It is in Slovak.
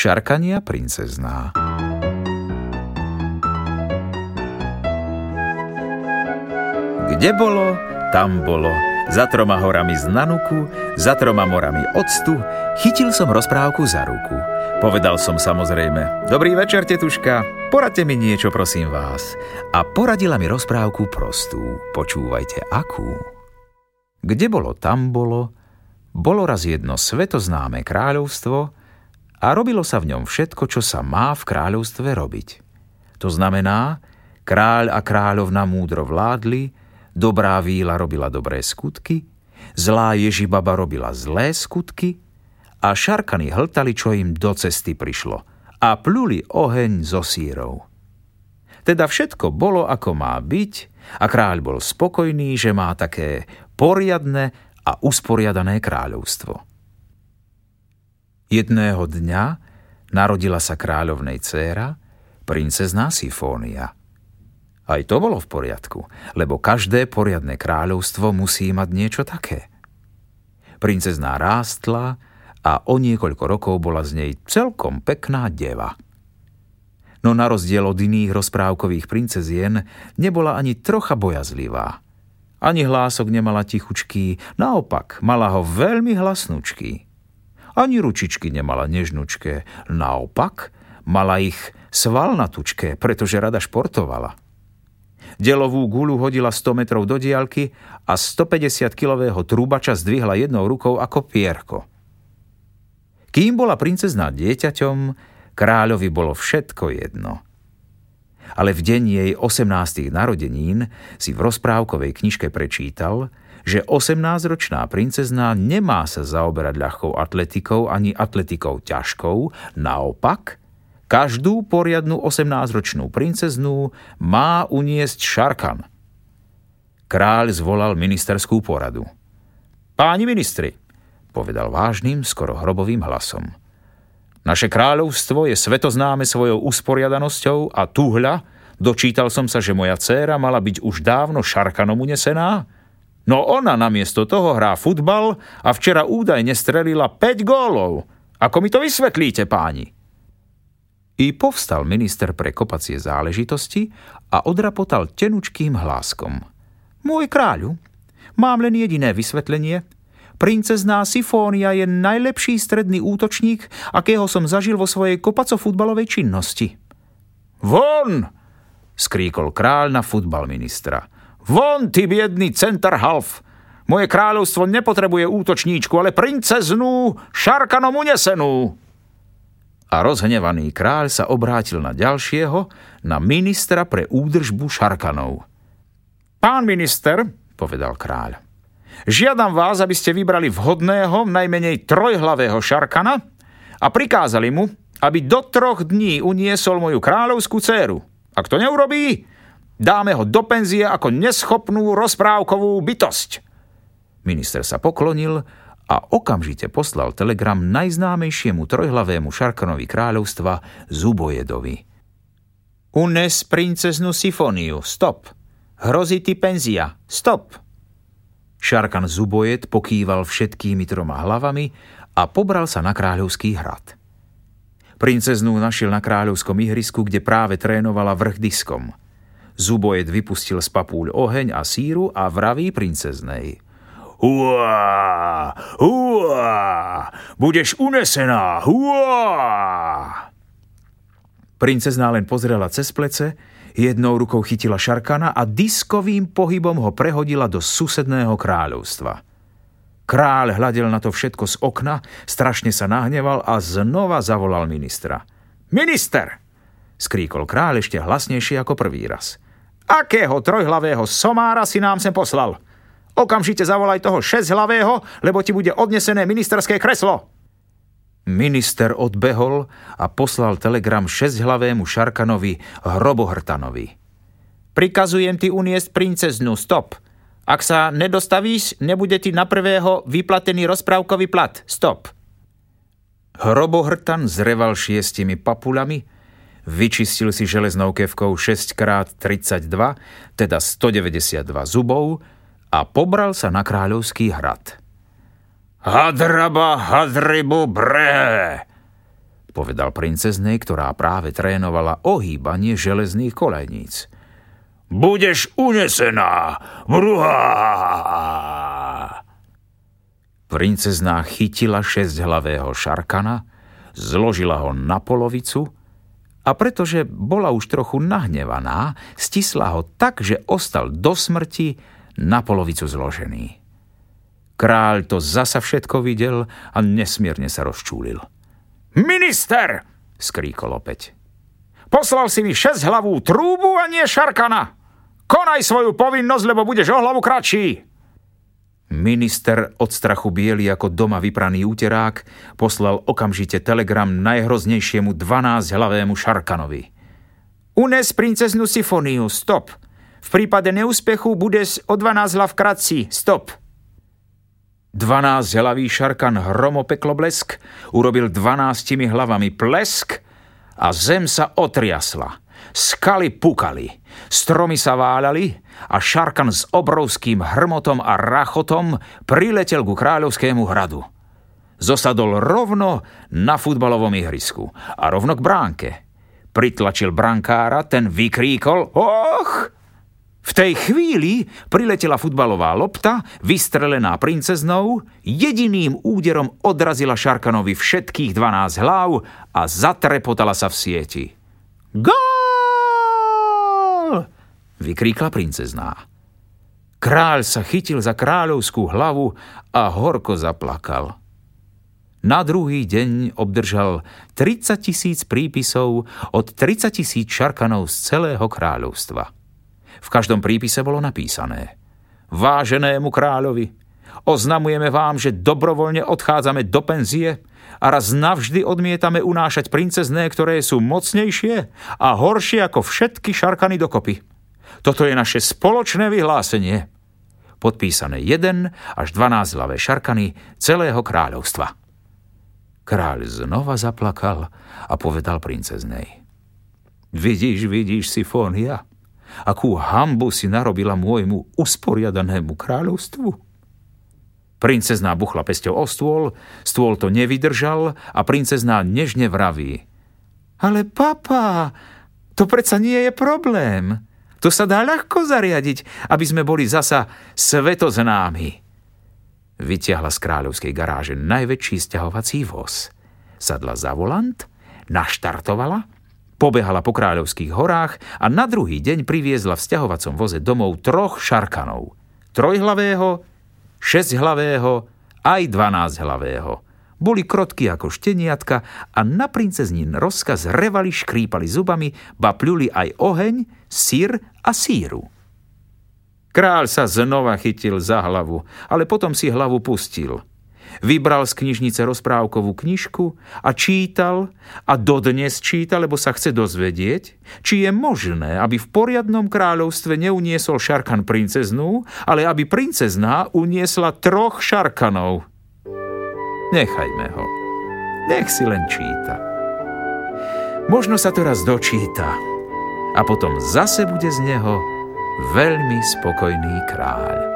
Šarkania princezná. Kde bolo, tam bolo. Za troma horami z Nanuku, za troma morami octu, chytil som rozprávku za ruku. Povedal som samozrejme, dobrý večer, tetuška, poradte mi niečo, prosím vás. A poradila mi rozprávku prostú, počúvajte akú. Kde bolo, tam bolo, bolo raz jedno svetoznáme kráľovstvo, a robilo sa v ňom všetko, čo sa má v kráľovstve robiť. To znamená, kráľ a kráľovna múdro vládli, dobrá víla robila dobré skutky, zlá Ježibaba robila zlé skutky a šarkany hltali, čo im do cesty prišlo a pluli oheň zo sírov. Teda všetko bolo, ako má byť a kráľ bol spokojný, že má také poriadne a usporiadané kráľovstvo. Jedného dňa narodila sa kráľovnej dcéra, princezná Sifónia. Aj to bolo v poriadku, lebo každé poriadne kráľovstvo musí mať niečo také. Princezná rástla a o niekoľko rokov bola z nej celkom pekná deva. No na rozdiel od iných rozprávkových princezien nebola ani trocha bojazlivá. Ani hlások nemala tichučký, naopak mala ho veľmi hlasnúčký. Ani ručičky nemala nežnučké, naopak mala ich svalnatučké, pretože rada športovala. Delovú gulu hodila 100 metrov do diálky a 150-kilového trúbača zdvihla jednou rukou ako pierko. Kým bola princezná dieťaťom, kráľovi bolo všetko jedno. Ale v deň jej 18. narodenín si v rozprávkovej knižke prečítal, že 18-ročná princezná nemá sa zaoberať ľahkou atletikou ani atletikou ťažkou, naopak, každú poriadnu 18-ročnú princeznú má uniesť šarkan. Kráľ zvolal ministerskú poradu. Páni ministri, povedal vážnym, skoro hrobovým hlasom. Naše kráľovstvo je svetoznáme svojou usporiadanosťou a tuhľa, dočítal som sa, že moja dcéra mala byť už dávno šarkanom unesená, No ona namiesto toho hrá futbal a včera údajne strelila 5 gólov. Ako mi to vysvetlíte, páni? I povstal minister pre kopacie záležitosti a odrapotal tenučkým hláskom. Môj kráľu, mám len jediné vysvetlenie. Princezná Sifónia je najlepší stredný útočník, akého som zažil vo svojej kopacofutbalovej činnosti. Von! skríkol kráľ na futbal ministra. Von, ty biedný center half! Moje kráľovstvo nepotrebuje útočníčku, ale princeznú, šarkanom unesenú. A rozhnevaný kráľ sa obrátil na ďalšieho, na ministra pre údržbu šarkanov. Pán minister, povedal kráľ, žiadam vás, aby ste vybrali vhodného, najmenej trojhlavého šarkana a prikázali mu, aby do troch dní uniesol moju kráľovskú dceru. Ak to neurobí, Dáme ho do penzie ako neschopnú rozprávkovú bytosť. Minister sa poklonil a okamžite poslal telegram najznámejšiemu trojhlavému Šarkanovi kráľovstva Zubojedovi. Unes princeznú sifoniu, stop. Hrozí ti penzia, stop. Šarkan Zubojed pokýval všetkými troma hlavami a pobral sa na kráľovský hrad. Princeznú našiel na kráľovskom ihrisku, kde práve trénovala vrch diskom – Zubojed vypustil z papúľ oheň a síru a vraví princeznej. Uá, uá, budeš unesená, uá. Princezná len pozrela cez plece, jednou rukou chytila šarkana a diskovým pohybom ho prehodila do susedného kráľovstva. Kráľ hľadel na to všetko z okna, strašne sa nahneval a znova zavolal ministra. Minister! skríkol kráľ ešte hlasnejšie ako prvý raz. Akého trojhlavého somára si nám sem poslal? Okamžite zavolaj toho šesťhlavého, lebo ti bude odnesené ministerské kreslo. Minister odbehol a poslal telegram šesťhlavému Šarkanovi Hrobohrtanovi. Prikazujem ti uniesť princeznú, stop. Ak sa nedostavíš, nebude ti na prvého vyplatený rozprávkový plat, stop. Hrobohrtan zreval šiestimi papulami, vyčistil si železnou kevkou 6x32, teda 192 zubov a pobral sa na kráľovský hrad. Hadraba hadribu bre! povedal princeznej, ktorá práve trénovala ohýbanie železných kolejníc. Budeš unesená! Bruhá! Princezná chytila šesťhlavého šarkana, zložila ho na polovicu a pretože bola už trochu nahnevaná, stisla ho tak, že ostal do smrti na polovicu zložený. Kráľ to zasa všetko videl a nesmierne sa rozčúlil. Minister! skríkol opäť. Poslal si mi šesťhlavú trúbu a nie šarkana! Konaj svoju povinnosť, lebo budeš o hlavu kratší! Minister od strachu biely ako doma vypraný úterák poslal okamžite telegram najhroznejšiemu 12-hlavému Šarkanovi. Unes princeznu Sifoniu, stop. V prípade neúspechu budeš o 12 hlav kratší, stop. 12-hlavý Šarkan hromopeklo blesk urobil 12 hlavami plesk a zem sa otriasla. Skaly pukali, stromy sa váľali a Šarkan s obrovským hrmotom a rachotom priletel ku kráľovskému hradu. Zosadol rovno na futbalovom ihrisku a rovno k bránke. Pritlačil brankára, ten vykríkol Och! V tej chvíli priletela futbalová lopta, vystrelená princeznou, jediným úderom odrazila Šarkanovi všetkých 12 hlav a zatrepotala sa v sieti. Gól! Vykríkla princezná. Kráľ sa chytil za kráľovskú hlavu a horko zaplakal. Na druhý deň obdržal 30 tisíc prípisov od 30 tisíc šarkanov z celého kráľovstva. V každom prípise bolo napísané Váženému kráľovi, oznamujeme vám, že dobrovoľne odchádzame do penzie a raz navždy odmietame unášať princezné, ktoré sú mocnejšie a horšie ako všetky šarkany dokopy. Toto je naše spoločné vyhlásenie. Podpísané 1 až 12 hlavé šarkany celého kráľovstva. Kráľ znova zaplakal a povedal princeznej. Vidíš, vidíš, Sifónia, akú hambu si narobila môjmu usporiadanému kráľovstvu? Princezná buchla pesťou o stôl, stôl to nevydržal a princezná nežne vraví. Ale papa, to predsa nie je problém. To sa dá ľahko zariadiť, aby sme boli zasa svetoznámi. Vytiahla z kráľovskej garáže najväčší sťahovací voz. Sadla za volant, naštartovala, pobehala po kráľovských horách a na druhý deň priviezla v sťahovacom voze domov troch šarkanov. Trojhlavého, šesťhlavého aj dvanácthlavého. Boli krotky ako šteniatka a na princeznín rozkaz revali, škrípali zubami, ba pľuli aj oheň, sír a síru. Kráľ sa znova chytil za hlavu, ale potom si hlavu pustil. Vybral z knižnice rozprávkovú knižku a čítal a dodnes číta, lebo sa chce dozvedieť, či je možné, aby v poriadnom kráľovstve neuniesol šarkan princeznú, ale aby princezná uniesla troch šarkanov. Nechajme ho. Nech si len číta. Možno sa to raz dočíta a potom zase bude z neho veľmi spokojný kráľ.